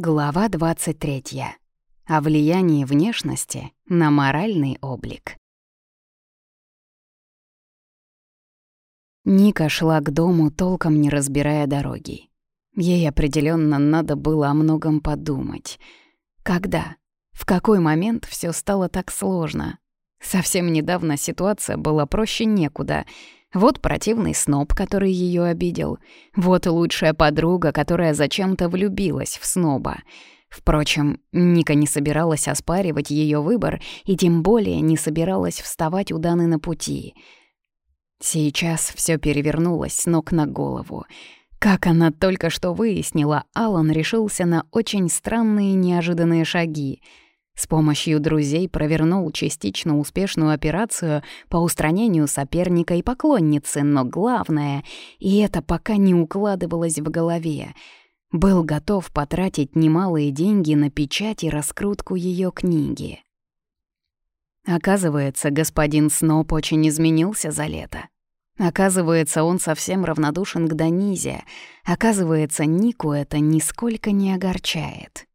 Глава 23. О влиянии внешности на моральный облик. Ника шла к дому, толком не разбирая дороги. Ей определенно надо было о многом подумать. Когда? В какой момент все стало так сложно? Совсем недавно ситуация была проще некуда — вот противный сноб, который ее обидел. Вот лучшая подруга, которая зачем-то влюбилась в сноба. Впрочем, Ника не собиралась оспаривать ее выбор и тем более не собиралась вставать у Даны на пути. Сейчас все перевернулось с ног на голову. Как она только что выяснила, Алан решился на очень странные неожиданные шаги — с помощью друзей провернул частично успешную операцию по устранению соперника и поклонницы, но главное, и это пока не укладывалось в голове, был готов потратить немалые деньги на печать и раскрутку ее книги. Оказывается, господин Сноп очень изменился за лето. Оказывается, он совсем равнодушен к Донизе. Оказывается, Нику это нисколько не огорчает.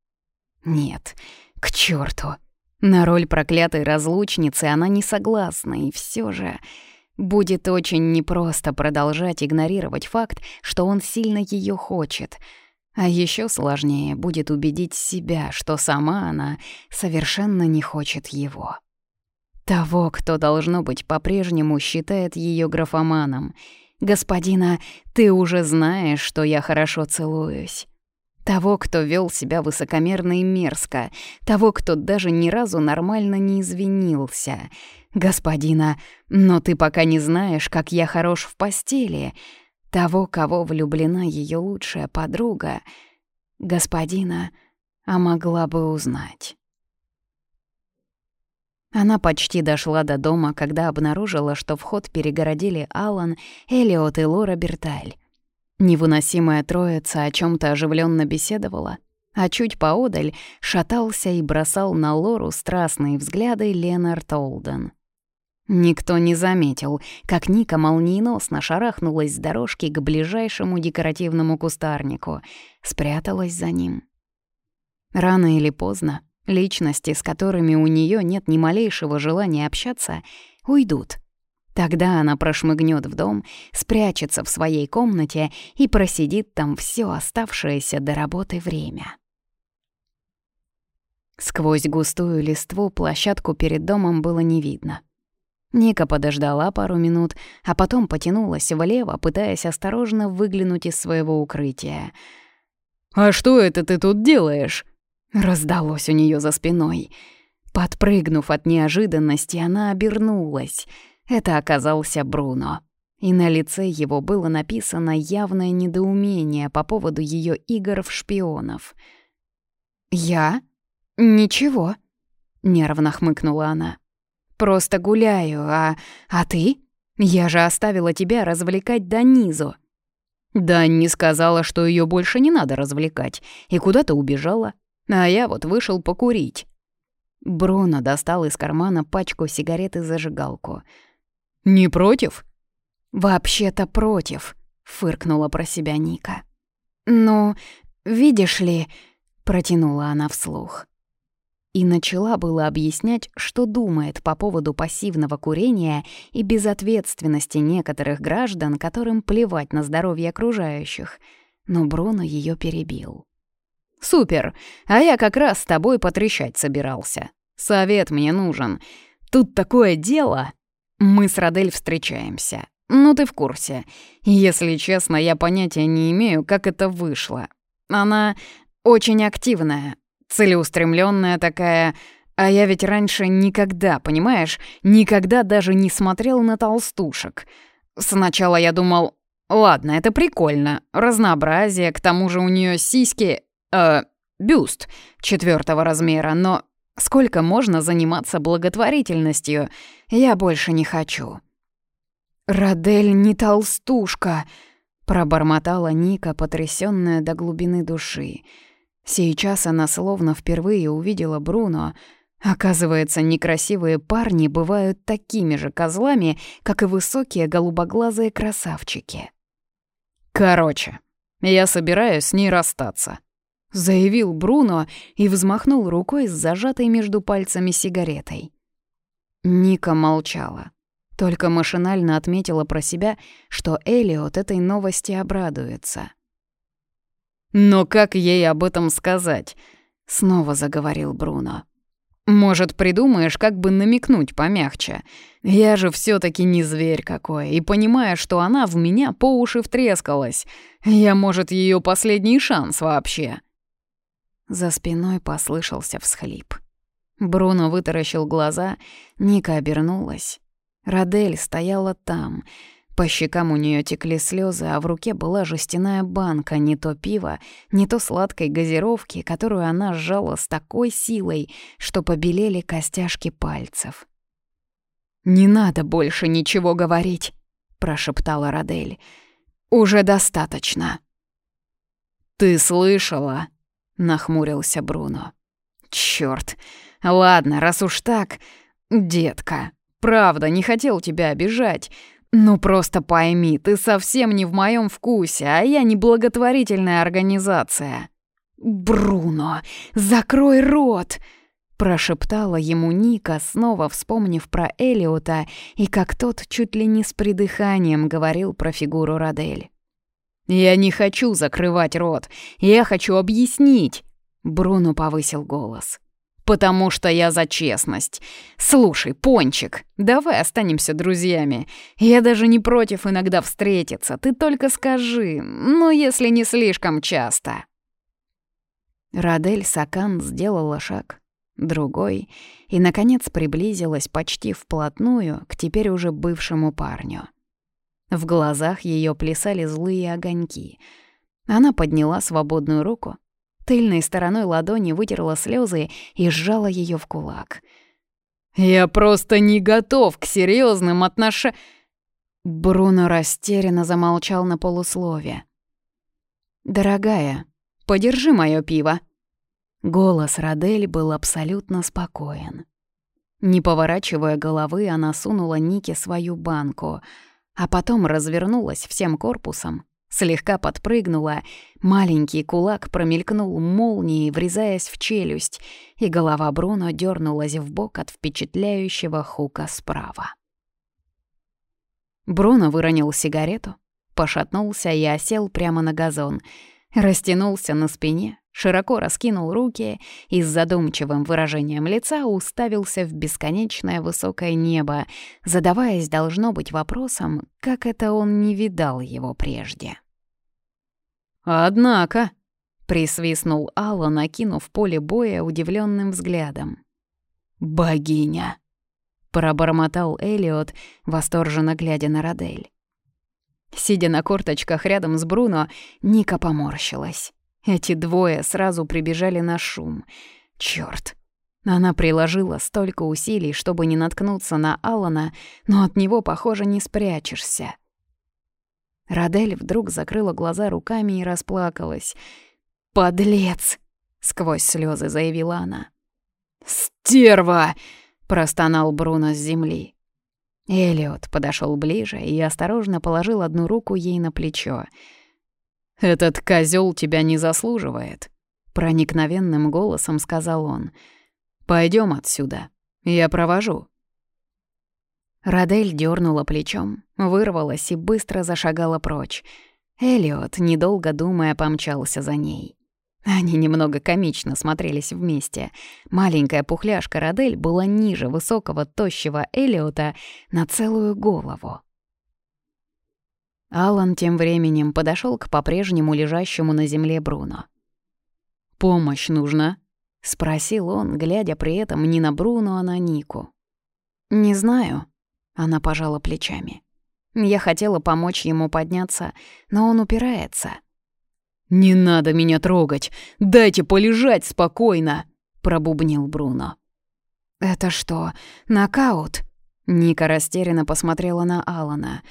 Нет, — к черту! На роль проклятой разлучницы она не согласна, и все же будет очень непросто продолжать игнорировать факт, что он сильно ее хочет. А еще сложнее будет убедить себя, что сама она совершенно не хочет его. Того, кто, должно быть, по-прежнему считает ее графоманом. «Господина, ты уже знаешь, что я хорошо целуюсь». Того, кто вел себя высокомерно и мерзко. Того, кто даже ни разу нормально не извинился. Господина, но ты пока не знаешь, как я хорош в постели. Того, кого влюблена ее лучшая подруга. Господина, а могла бы узнать. Она почти дошла до дома, когда обнаружила, что вход перегородили Алан, Элиот и Лора Берталь. Невыносимая троица о чем то оживленно беседовала, а чуть поодаль шатался и бросал на Лору страстные взгляды Ленард Олден. Никто не заметил, как Ника молниеносно шарахнулась с дорожки к ближайшему декоративному кустарнику, спряталась за ним. Рано или поздно личности, с которыми у нее нет ни малейшего желания общаться, уйдут — Тогда она прошмыгнет в дом, спрячется в своей комнате и просидит там все оставшееся до работы время. Сквозь густую листву площадку перед домом было не видно. Ника подождала пару минут, а потом потянулась влево, пытаясь осторожно выглянуть из своего укрытия. «А что это ты тут делаешь?» Раздалось у нее за спиной. Подпрыгнув от неожиданности, она обернулась — это оказался Бруно. И на лице его было написано явное недоумение по поводу ее игр в шпионов. «Я? Ничего», — нервно хмыкнула она. «Просто гуляю, а... а ты? Я же оставила тебя развлекать до низу». Да не сказала, что ее больше не надо развлекать, и куда-то убежала. А я вот вышел покурить. Бруно достал из кармана пачку сигарет и зажигалку — «Не против?» «Вообще-то против», — фыркнула про себя Ника. «Ну, видишь ли...» — протянула она вслух. И начала было объяснять, что думает по поводу пассивного курения и безответственности некоторых граждан, которым плевать на здоровье окружающих. Но Бруно ее перебил. «Супер! А я как раз с тобой потрещать собирался. Совет мне нужен. Тут такое дело!» Мы с Радель встречаемся. Ну, ты в курсе. Если честно, я понятия не имею, как это вышло. Она очень активная, целеустремленная такая, а я ведь раньше никогда, понимаешь, никогда даже не смотрел на толстушек. Сначала я думал, ладно, это прикольно, разнообразие, к тому же у нее сиськи, э, бюст четвертого размера, но Сколько можно заниматься благотворительностью? Я больше не хочу». «Радель не толстушка», — пробормотала Ника, потрясённая до глубины души. Сейчас она словно впервые увидела Бруно. Оказывается, некрасивые парни бывают такими же козлами, как и высокие голубоглазые красавчики. «Короче, я собираюсь с ней расстаться», заявил Бруно и взмахнул рукой с зажатой между пальцами сигаретой. Ника молчала. Только машинально отметила про себя, что Элиот этой новости обрадуется. «Но как ей об этом сказать?» — снова заговорил Бруно. «Может, придумаешь, как бы намекнуть помягче? Я же все таки не зверь какой, и понимаю, что она в меня по уши втрескалась. Я, может, ее последний шанс вообще». За спиной послышался всхлип. Бруно вытаращил глаза, Ника обернулась. Радель стояла там. По щекам у нее текли слезы, а в руке была жестяная банка, не то пива, не то сладкой газировки, которую она сжала с такой силой, что побелели костяшки пальцев. «Не надо больше ничего говорить», — прошептала Радель. «Уже достаточно». «Ты слышала?» — нахмурился Бруно. «Чёрт! Ладно, раз уж так, детка, правда, не хотел тебя обижать. Ну просто пойми, ты совсем не в моем вкусе, а я не благотворительная организация». «Бруно, закрой рот!» Прошептала ему Ника, снова вспомнив про Элиота и как тот чуть ли не с придыханием говорил про фигуру Радель. «Я не хочу закрывать рот, я хочу объяснить!» Бруно повысил голос. «Потому что я за честность. Слушай, Пончик, давай останемся друзьями. Я даже не против иногда встретиться, ты только скажи, ну, если не слишком часто». Радель Сакан сделала шаг, другой, и, наконец, приблизилась почти вплотную к теперь уже бывшему парню. В глазах ее плясали злые огоньки. Она подняла свободную руку, Тыльной стороной ладони вытерла слезы и сжала ее в кулак. «Я просто не готов к серьезным отношениям!» Бруно растерянно замолчал на полуслове. «Дорогая, подержи моё пиво». Голос Радель был абсолютно спокоен. Не поворачивая головы, она сунула Нике свою банку, а потом развернулась всем корпусом слегка подпрыгнула, маленький кулак промелькнул молнией, врезаясь в челюсть, и голова Бруно дернулась в бок от впечатляющего хука справа. Бруно выронил сигарету, пошатнулся и осел прямо на газон, растянулся на спине, широко раскинул руки и с задумчивым выражением лица уставился в бесконечное высокое небо, задаваясь, должно быть, вопросом, как это он не видал его прежде. «Однако», — присвистнул Алла, накинув поле боя удивленным взглядом. «Богиня», — пробормотал Элиот, восторженно глядя на Родель. Сидя на корточках рядом с Бруно, Ника поморщилась. Эти двое сразу прибежали на шум. Чёрт. Она приложила столько усилий, чтобы не наткнуться на Алана, но от него, похоже, не спрячешься. Радель вдруг закрыла глаза руками и расплакалась. «Подлец!» — сквозь слезы заявила она. «Стерва!» — простонал Бруно с земли. Элиот подошел ближе и осторожно положил одну руку ей на плечо. «Этот козел тебя не заслуживает», — проникновенным голосом сказал он. Пойдем отсюда, я провожу». Радель дернула плечом, вырвалась и быстро зашагала прочь. Элиот, недолго думая, помчался за ней. Они немного комично смотрелись вместе. Маленькая пухляшка Радель была ниже высокого, тощего Элиота на целую голову. Алан тем временем подошел к по-прежнему лежащему на земле Бруно. «Помощь нужна?» — спросил он, глядя при этом не на Бруно, а на Нику. «Не знаю», она пожала плечами. Я хотела помочь ему подняться, но он упирается. «Не надо меня трогать! Дайте полежать спокойно!» — пробубнил Бруно. «Это что, нокаут?» Ника растерянно посмотрела на Алана.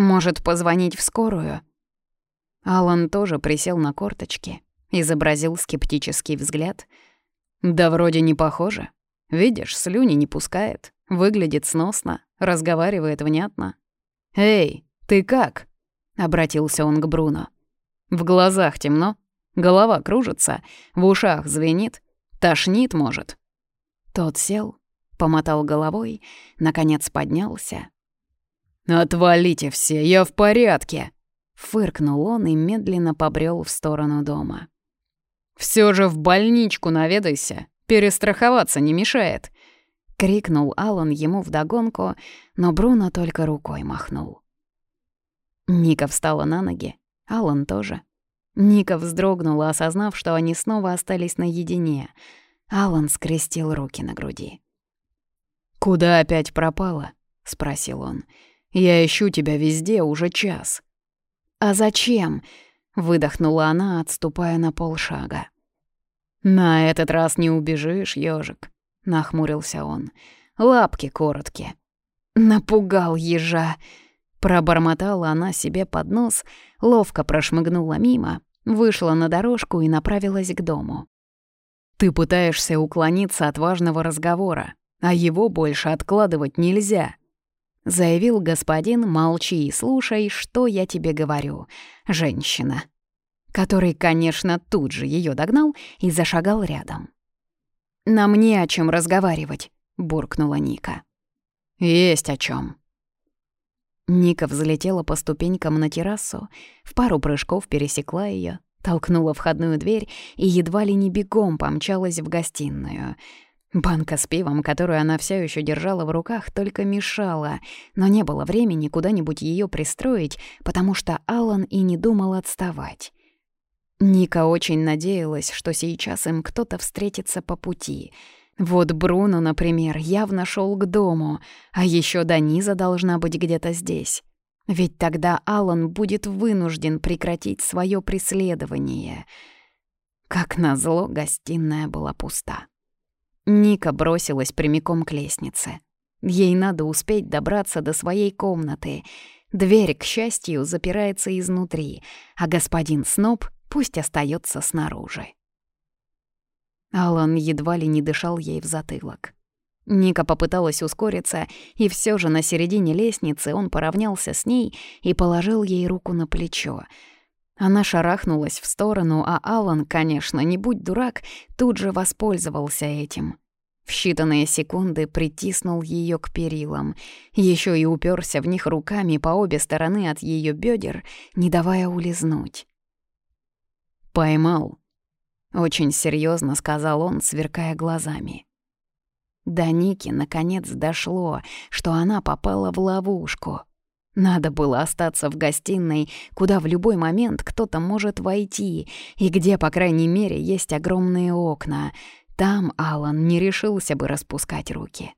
«Может, позвонить в скорую?» Алан тоже присел на корточки, изобразил скептический взгляд. «Да вроде не похоже. Видишь, слюни не пускает, выглядит сносно, разговаривает внятно. «Эй, ты как?» — обратился он к Бруно. «В глазах темно? Голова кружится, в ушах звенит, тошнит, может». Тот сел, помотал головой, наконец поднялся. «Отвалите все, я в порядке!» Фыркнул он и медленно побрел в сторону дома. Все же в больничку наведайся, перестраховаться не мешает!» — крикнул Алан ему вдогонку, но Бруно только рукой махнул. Ника встала на ноги, Алан тоже. Ника вздрогнула, осознав, что они снова остались наедине. Алан скрестил руки на груди. «Куда опять пропала?» — спросил он. «Я ищу тебя везде уже час». «А зачем?» — выдохнула она, отступая на полшага. «На этот раз не убежишь, ёжик», — нахмурился он. «Лапки короткие». «Напугал ежа», — пробормотала она себе под нос, ловко прошмыгнула мимо, вышла на дорожку и направилась к дому. «Ты пытаешься уклониться от важного разговора, а его больше откладывать нельзя», — заявил господин, молчи и слушай, что я тебе говорю, женщина который, конечно, тут же ее догнал и зашагал рядом. «Нам не о чем разговаривать», — буркнула Ника. «Есть о чем. Ника взлетела по ступенькам на террасу, в пару прыжков пересекла ее, толкнула входную дверь и едва ли не бегом помчалась в гостиную. Банка с пивом, которую она все еще держала в руках, только мешала, но не было времени куда-нибудь ее пристроить, потому что Алан и не думал отставать. Ника очень надеялась, что сейчас им кто-то встретится по пути. Вот Бруно, например, явно шел к дому, а еще Даниза должна быть где-то здесь. Ведь тогда Алан будет вынужден прекратить свое преследование. Как назло, гостиная была пуста. Ника бросилась прямиком к лестнице. Ей надо успеть добраться до своей комнаты. Дверь, к счастью, запирается изнутри, а господин Сноб Пусть остается снаружи. Алан едва ли не дышал ей в затылок. Ника попыталась ускориться, и все же на середине лестницы он поравнялся с ней и положил ей руку на плечо. Она шарахнулась в сторону, а Алан, конечно, не будь дурак, тут же воспользовался этим. В считанные секунды притиснул ее к перилам, еще и уперся в них руками по обе стороны от ее бедер, не давая улизнуть. «Поймал», — очень серьезно сказал он, сверкая глазами. До Ники наконец дошло, что она попала в ловушку. Надо было остаться в гостиной, куда в любой момент кто-то может войти, и где, по крайней мере, есть огромные окна. Там Алан не решился бы распускать руки.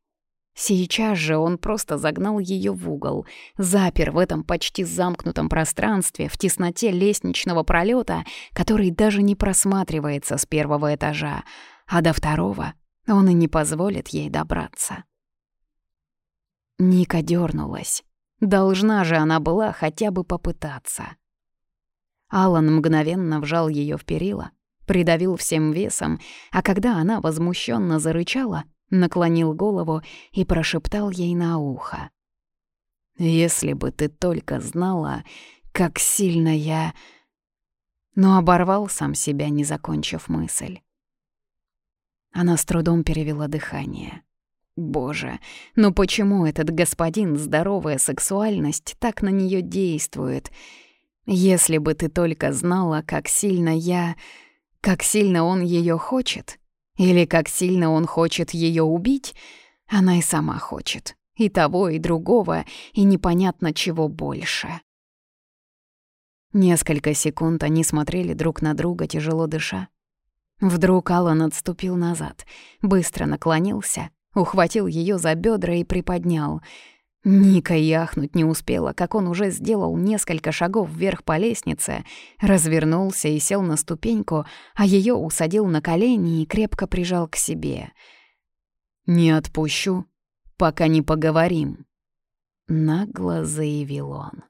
Сейчас же он просто загнал ее в угол, запер в этом почти замкнутом пространстве, в тесноте лестничного пролета, который даже не просматривается с первого этажа, а до второго он и не позволит ей добраться. Ника дернулась. Должна же она была хотя бы попытаться. Алан мгновенно вжал ее в перила, придавил всем весом, а когда она возмущенно зарычала, наклонил голову и прошептал ей на ухо. «Если бы ты только знала, как сильно я...» Но оборвал сам себя, не закончив мысль. Она с трудом перевела дыхание. Боже, ну почему этот господин, здоровая сексуальность, так на нее действует? Если бы ты только знала, как сильно я... Как сильно он ее хочет, или как сильно он хочет ее убить, она и сама хочет. И того, и другого, и непонятно чего больше. Несколько секунд они смотрели друг на друга, тяжело дыша. Вдруг Алан отступил назад, быстро наклонился, ухватил ее за бедра и приподнял — Ника яхнуть не успела, как он уже сделал несколько шагов вверх по лестнице, развернулся и сел на ступеньку, а ее усадил на колени и крепко прижал к себе. «Не отпущу, пока не поговорим», — нагло заявил он.